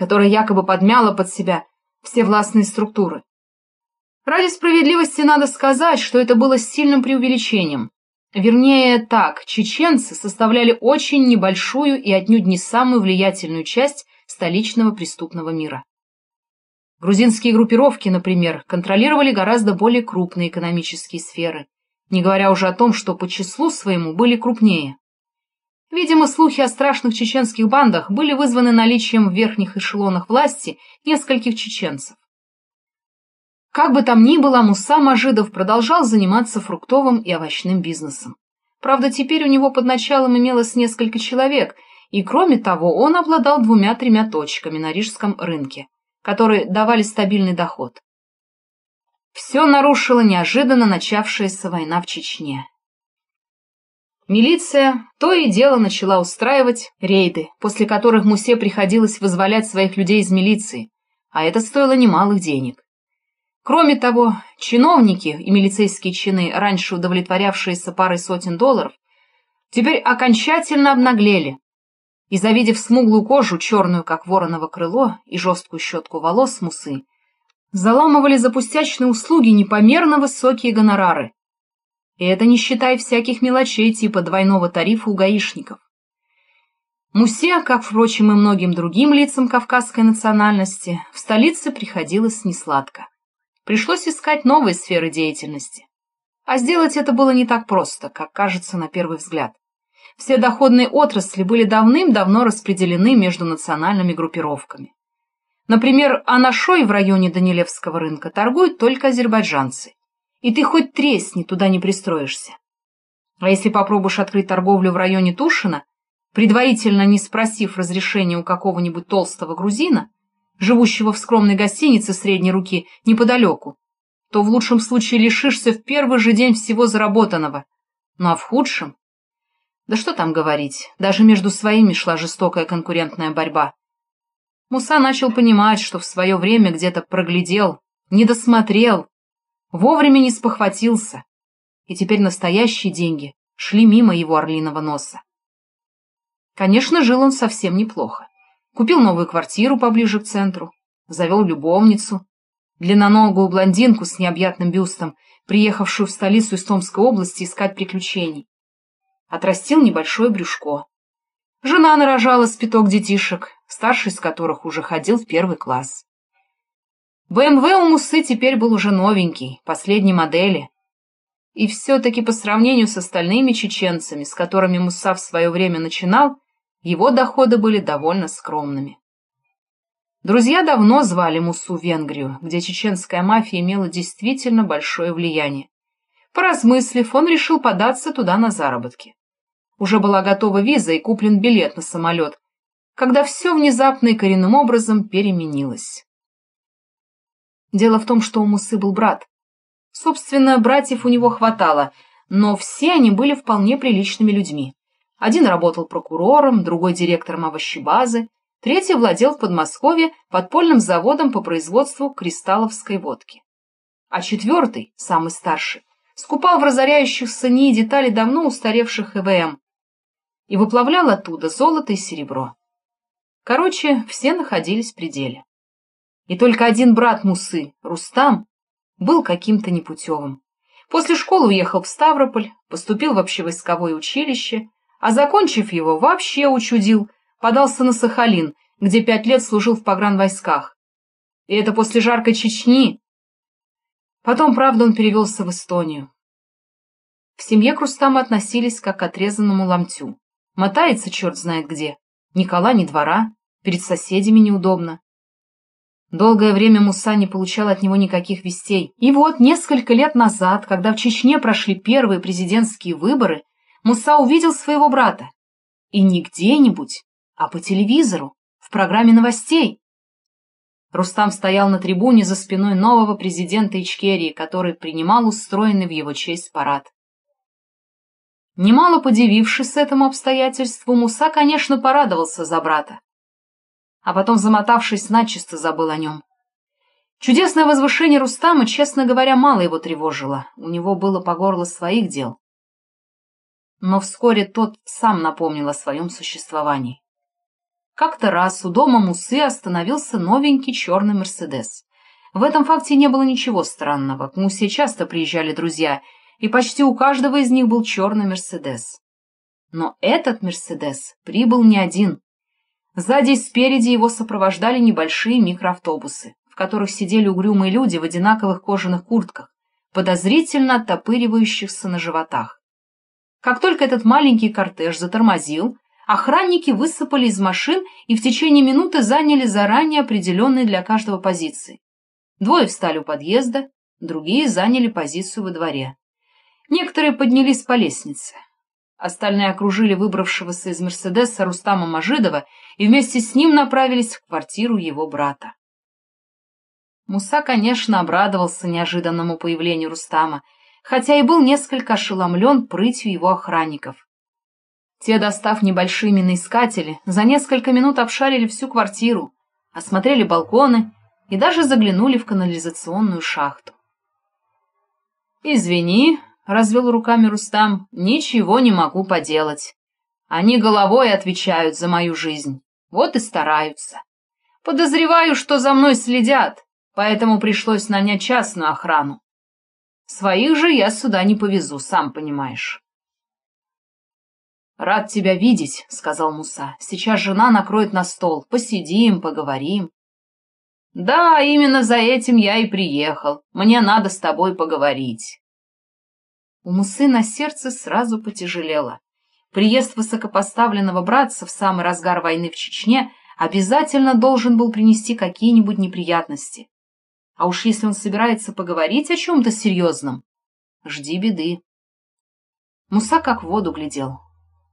которая якобы подмяла под себя все властные структуры. Ради справедливости надо сказать, что это было сильным преувеличением. Вернее, так, чеченцы составляли очень небольшую и отнюдь не самую влиятельную часть столичного преступного мира. Грузинские группировки, например, контролировали гораздо более крупные экономические сферы, не говоря уже о том, что по числу своему были крупнее. Видимо, слухи о страшных чеченских бандах были вызваны наличием в верхних эшелонах власти нескольких чеченцев. Как бы там ни было, Муса Мажидов продолжал заниматься фруктовым и овощным бизнесом. Правда, теперь у него под началом имелось несколько человек, и кроме того он обладал двумя-тремя точками на рижском рынке, которые давали стабильный доход. Все нарушила неожиданно начавшаяся война в Чечне. Милиция то и дело начала устраивать рейды, после которых Мусе приходилось вызволять своих людей из милиции, а это стоило немалых денег. Кроме того, чиновники и милицейские чины, раньше удовлетворявшиеся парой сотен долларов, теперь окончательно обнаглели и, завидев смуглую кожу, черную, как вороново крыло, и жесткую щетку волос Мусы, заламывали за пустячные услуги непомерно высокие гонорары. И это не считая всяких мелочей типа двойного тарифа у гаишников. Мусе, как, впрочем, и многим другим лицам кавказской национальности, в столице приходилось несладко. Пришлось искать новые сферы деятельности. А сделать это было не так просто, как кажется на первый взгляд. Все доходные отрасли были давным-давно распределены между национальными группировками. Например, анашой в районе Данилевского рынка торгуют только азербайджанцы. И ты хоть тресни, туда не пристроишься. А если попробуешь открыть торговлю в районе Тушина, предварительно не спросив разрешения у какого-нибудь толстого грузина, живущего в скромной гостинице средней руки неподалеку, то в лучшем случае лишишься в первый же день всего заработанного, ну а в худшем... Да что там говорить, даже между своими шла жестокая конкурентная борьба. Муса начал понимать, что в свое время где-то проглядел, не досмотрел, вовремя не спохватился, и теперь настоящие деньги шли мимо его орлиного носа. Конечно, жил он совсем неплохо. Купил новую квартиру поближе к центру, завел любовницу, длинноногую блондинку с необъятным бюстом, приехавшую в столицу из Томской области искать приключений. Отрастил небольшое брюшко. Жена нарожала спиток детишек, старший из которых уже ходил в первый класс. БМВ у Мусы теперь был уже новенький, последней модели. И все-таки по сравнению с остальными чеченцами, с которыми Муса в свое время начинал, его доходы были довольно скромными. Друзья давно звали Мусу в Венгрию, где чеченская мафия имела действительно большое влияние. Поразмыслив, он решил податься туда на заработки. Уже была готова виза и куплен билет на самолет, когда все внезапно и коренным образом переменилось. Дело в том, что у Мусы был брат. Собственно, братьев у него хватало, но все они были вполне приличными людьми. Один работал прокурором, другой директором овощебазы, третий владел в Подмосковье подпольным заводом по производству кристалловской водки. А четвертый, самый старший, скупал в разоряющихся НИИ детали давно устаревших ЭВМ, и выплавлял оттуда золото и серебро. Короче, все находились в пределе. И только один брат Мусы, Рустам, был каким-то непутевым. После школы уехал в Ставрополь, поступил в общевойсковое училище, а, закончив его, вообще учудил, подался на Сахалин, где пять лет служил в погранвойсках. И это после жаркой Чечни. Потом, правда, он перевелся в Эстонию. В семье к Рустаму относились как к отрезанному ломтю. Мотается черт знает где. Ни кола, ни двора. Перед соседями неудобно. Долгое время Муса не получал от него никаких вестей. И вот несколько лет назад, когда в Чечне прошли первые президентские выборы, Муса увидел своего брата. И не где-нибудь, а по телевизору, в программе новостей. Рустам стоял на трибуне за спиной нового президента Ичкерии, который принимал устроенный в его честь парад. Немало подивившись этому обстоятельству, Муса, конечно, порадовался за брата. А потом, замотавшись, начисто забыл о нем. Чудесное возвышение Рустама, честно говоря, мало его тревожило. У него было по горло своих дел. Но вскоре тот сам напомнил о своем существовании. Как-то раз у дома Мусы остановился новенький черный «Мерседес». В этом факте не было ничего странного. К Мусе часто приезжали друзья, и почти у каждого из них был черный «Мерседес». Но этот «Мерседес» прибыл не один. Сзади и спереди его сопровождали небольшие микроавтобусы, в которых сидели угрюмые люди в одинаковых кожаных куртках, подозрительно оттопыривающихся на животах. Как только этот маленький кортеж затормозил, охранники высыпали из машин и в течение минуты заняли заранее определенные для каждого позиции. Двое встали у подъезда, другие заняли позицию во дворе. Некоторые поднялись по лестнице. Остальные окружили выбравшегося из «Мерседеса» Рустама Мажидова и вместе с ним направились в квартиру его брата. Муса, конечно, обрадовался неожиданному появлению Рустама, хотя и был несколько ошеломлен прытью его охранников. Те, достав небольшие миноискатели, за несколько минут обшарили всю квартиру, осмотрели балконы и даже заглянули в канализационную шахту. «Извини», — развел руками Рустам, — «ничего не могу поделать. Они головой отвечают за мою жизнь, вот и стараются. Подозреваю, что за мной следят, поэтому пришлось нанять частную охрану. Своих же я сюда не повезу, сам понимаешь. «Рад тебя видеть», — сказал Муса. «Сейчас жена накроет на стол. Посидим, поговорим». «Да, именно за этим я и приехал. Мне надо с тобой поговорить». У Мусы на сердце сразу потяжелело. Приезд высокопоставленного братца в самый разгар войны в Чечне обязательно должен был принести какие-нибудь неприятности. А уж если он собирается поговорить о чем-то серьезном, жди беды. Муса как в воду глядел.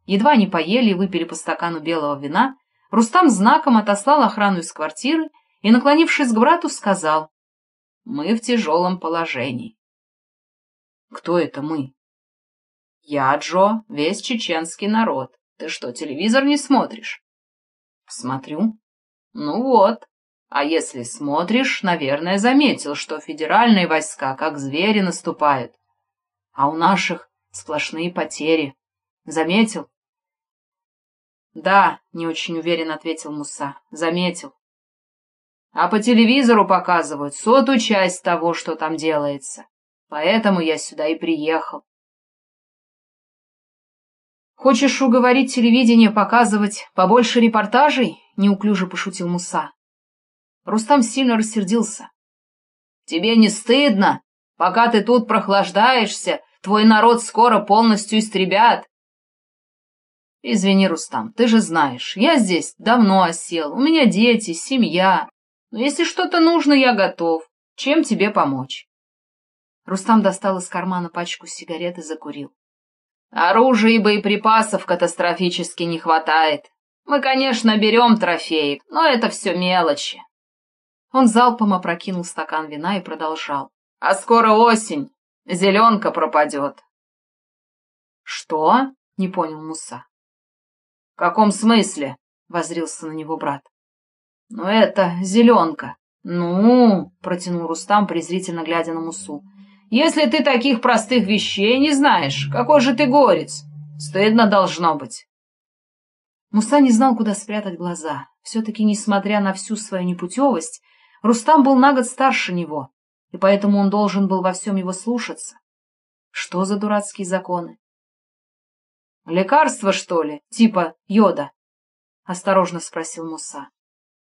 Едва не поели и выпили по стакану белого вина, Рустам знаком отослал охрану из квартиры и, наклонившись к брату, сказал, «Мы в тяжелом положении». «Кто это мы?» «Я, Джо, весь чеченский народ. Ты что, телевизор не смотришь?» «Смотрю». «Ну вот, а если смотришь, наверное, заметил, что федеральные войска как звери наступают. А у наших сплошные потери. Заметил? Да, не очень уверенно ответил Муса. Заметил. А по телевизору показывают сотую часть того, что там делается. Поэтому я сюда и приехал. Хочешь уговорить телевидение показывать побольше репортажей? Неуклюже пошутил Муса. Рустам сильно рассердился. «Тебе не стыдно? Пока ты тут прохлаждаешься, твой народ скоро полностью истребят». «Извини, Рустам, ты же знаешь, я здесь давно осел, у меня дети, семья. Но если что-то нужно, я готов. Чем тебе помочь?» Рустам достал из кармана пачку сигарет и закурил. «Оружия и боеприпасов катастрофически не хватает. Мы, конечно, берем трофеи, но это все мелочи. Он залпом опрокинул стакан вина и продолжал. «А скоро осень, зеленка пропадет». «Что?» — не понял Муса. «В каком смысле?» — возрился на него брат. «Ну это зеленка». «Ну?» — протянул Рустам, презрительно глядя на Мусу. «Если ты таких простых вещей не знаешь, какой же ты горец? Стыдно должно быть». Муса не знал, куда спрятать глаза. Все-таки, несмотря на всю свою непутевость, Рустам был на год старше него, и поэтому он должен был во всем его слушаться. Что за дурацкие законы? «Лекарство, что ли? Типа йода?» — осторожно спросил Муса.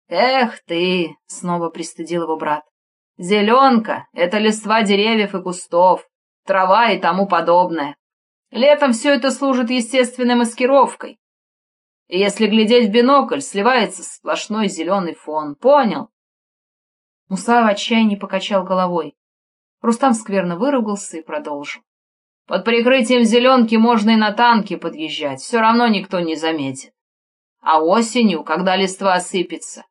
«Эх ты!» — снова пристыдил его брат. «Зеленка — это листва деревьев и кустов, трава и тому подобное. Летом все это служит естественной маскировкой. И если глядеть в бинокль, сливается сплошной зеленый фон. Понял? Муса в отчаянии покачал головой. Рустам скверно выругался и продолжил. Под прикрытием зеленки можно и на танке подъезжать, все равно никто не заметит. А осенью, когда листва осыпется,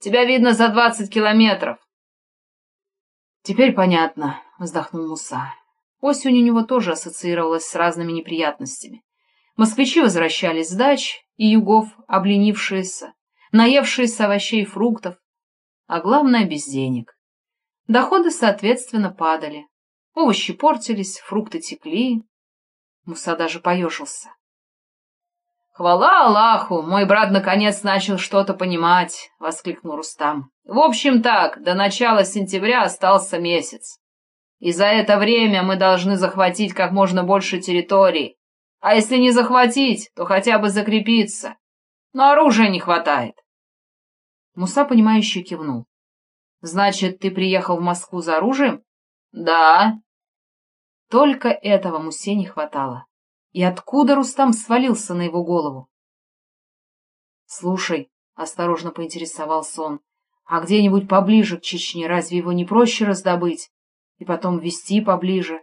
тебя видно за двадцать километров. Теперь понятно, вздохнул Муса. Осень у него тоже ассоциировалась с разными неприятностями. Москвичи возвращались с дач и югов, обленившиеся, наевшиеся овощей и фруктов, а главное — без денег. Доходы, соответственно, падали. Овощи портились, фрукты текли. Муса даже поежился. «Хвала Аллаху! Мой брат наконец начал что-то понимать!» — воскликнул Рустам. «В общем так, до начала сентября остался месяц. И за это время мы должны захватить как можно больше территорий. А если не захватить, то хотя бы закрепиться. Но оружия не хватает». Муса, понимающе кивнул. «Значит, ты приехал в Москву за оружием?» «Да». Только этого Мусе не хватало. И откуда Рустам свалился на его голову? «Слушай», — осторожно поинтересовался он, — «а где-нибудь поближе к Чечне разве его не проще раздобыть и потом везти поближе?»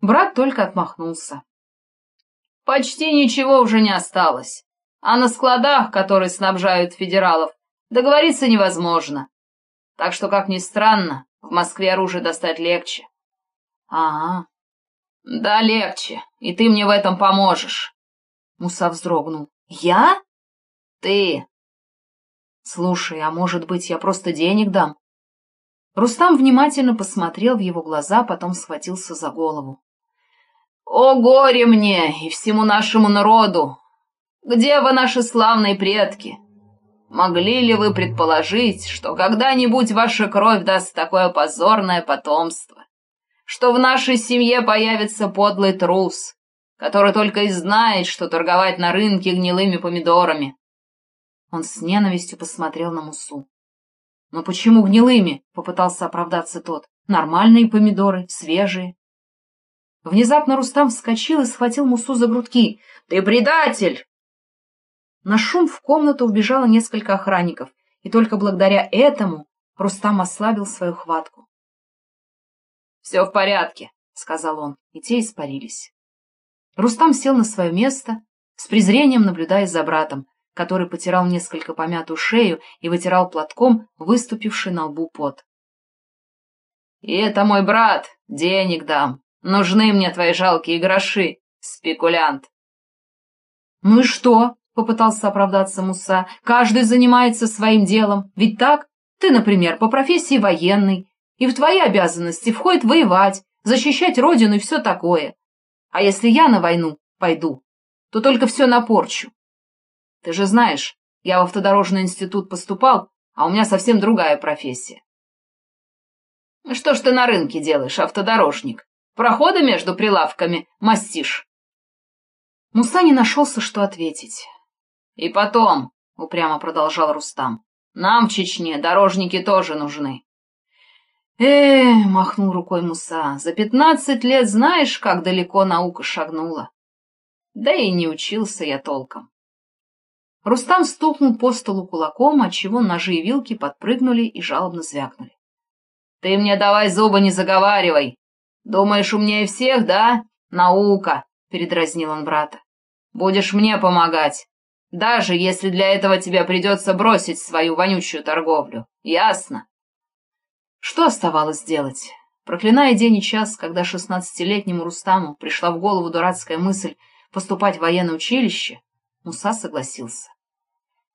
Брат только отмахнулся. «Почти ничего уже не осталось, а на складах, которые снабжают федералов, договориться невозможно. Так что, как ни странно, в Москве оружие достать легче». «Ага», «Да, легче, и ты мне в этом поможешь». Муса вздрогнул. «Я?» «Ты». «Слушай, а может быть, я просто денег дам?» Рустам внимательно посмотрел в его глаза, потом схватился за голову. «О горе мне и всему нашему народу! Где вы, наши славные предки? Могли ли вы предположить, что когда-нибудь ваша кровь даст такое позорное потомство? Что в нашей семье появится подлый трус, который только и знает, что торговать на рынке гнилыми помидорами. Он с ненавистью посмотрел на Мусу. «Но почему гнилыми?» — попытался оправдаться тот. «Нормальные помидоры, свежие». Внезапно Рустам вскочил и схватил Мусу за грудки. «Ты предатель!» На шум в комнату вбежало несколько охранников, и только благодаря этому Рустам ослабил свою хватку. «Все в порядке», — сказал он, и те испарились. Рустам сел на свое место, с презрением наблюдая за братом, который потирал несколько помятую шею и вытирал платком выступивший на лбу пот. «И это мой брат, денег дам. Нужны мне твои жалкие гроши, спекулянт». «Ну и что?» — попытался оправдаться Муса. «Каждый занимается своим делом, ведь так? Ты, например, по профессии военный, и в твои обязанности входит воевать, защищать родину и все такое. А если я на войну пойду, то только все напорчу. Ты же знаешь, я в автодорожный институт поступал, а у меня совсем другая профессия. Что ж ты на рынке делаешь, автодорожник? Проходы между прилавками мастишь? Муса не нашелся, что ответить. И потом, — упрямо продолжал Рустам, — нам в Чечне дорожники тоже нужны э махнул рукой Муса, — за пятнадцать лет знаешь, как далеко наука шагнула? Да и не учился я толком. Рустам стукнул по столу кулаком, отчего ножи и вилки подпрыгнули и жалобно звякнули. — Ты мне давай зубы не заговаривай! Думаешь, умнее всех, да? Наука! — передразнил он брата. — Будешь мне помогать, даже если для этого тебе придется бросить свою вонючую торговлю. Ясно? Что оставалось делать? Проклиная день и час, когда шестнадцатилетнему Рустаму пришла в голову дурацкая мысль поступать в военное училище, Муса согласился.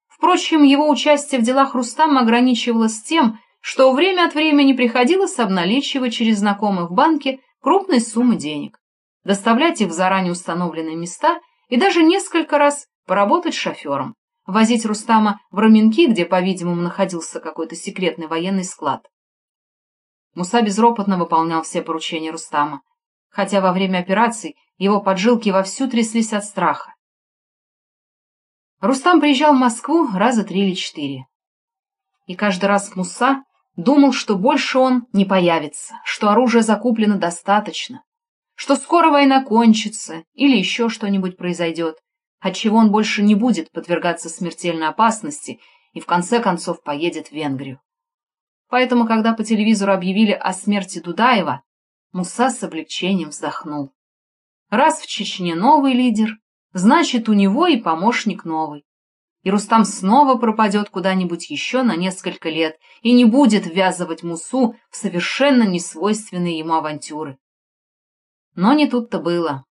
Впрочем, его участие в делах Рустама ограничивалось тем, что время от времени приходилось обналичивать через знакомых в банке крупные суммы денег, доставлять их в заранее установленные места и даже несколько раз поработать шофером, возить Рустама в Раменки, где, по-видимому, находился какой-то секретный военный склад. Муса безропотно выполнял все поручения Рустама, хотя во время операций его поджилки вовсю тряслись от страха. Рустам приезжал в Москву раза три или четыре. И каждый раз Муса думал, что больше он не появится, что оружия закуплено достаточно, что скоро война кончится или еще что-нибудь произойдет, отчего он больше не будет подвергаться смертельной опасности и в конце концов поедет в Венгрию. Поэтому, когда по телевизору объявили о смерти Дудаева, Муса с облегчением вздохнул. Раз в Чечне новый лидер, значит, у него и помощник новый. И Рустам снова пропадет куда-нибудь еще на несколько лет и не будет ввязывать Мусу в совершенно несвойственные ему авантюры. Но не тут-то было.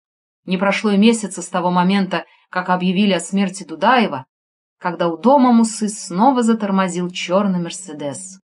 Не прошло и месяца с того момента, как объявили о смерти Дудаева, когда у дома Мусы снова затормозил черный Мерседес.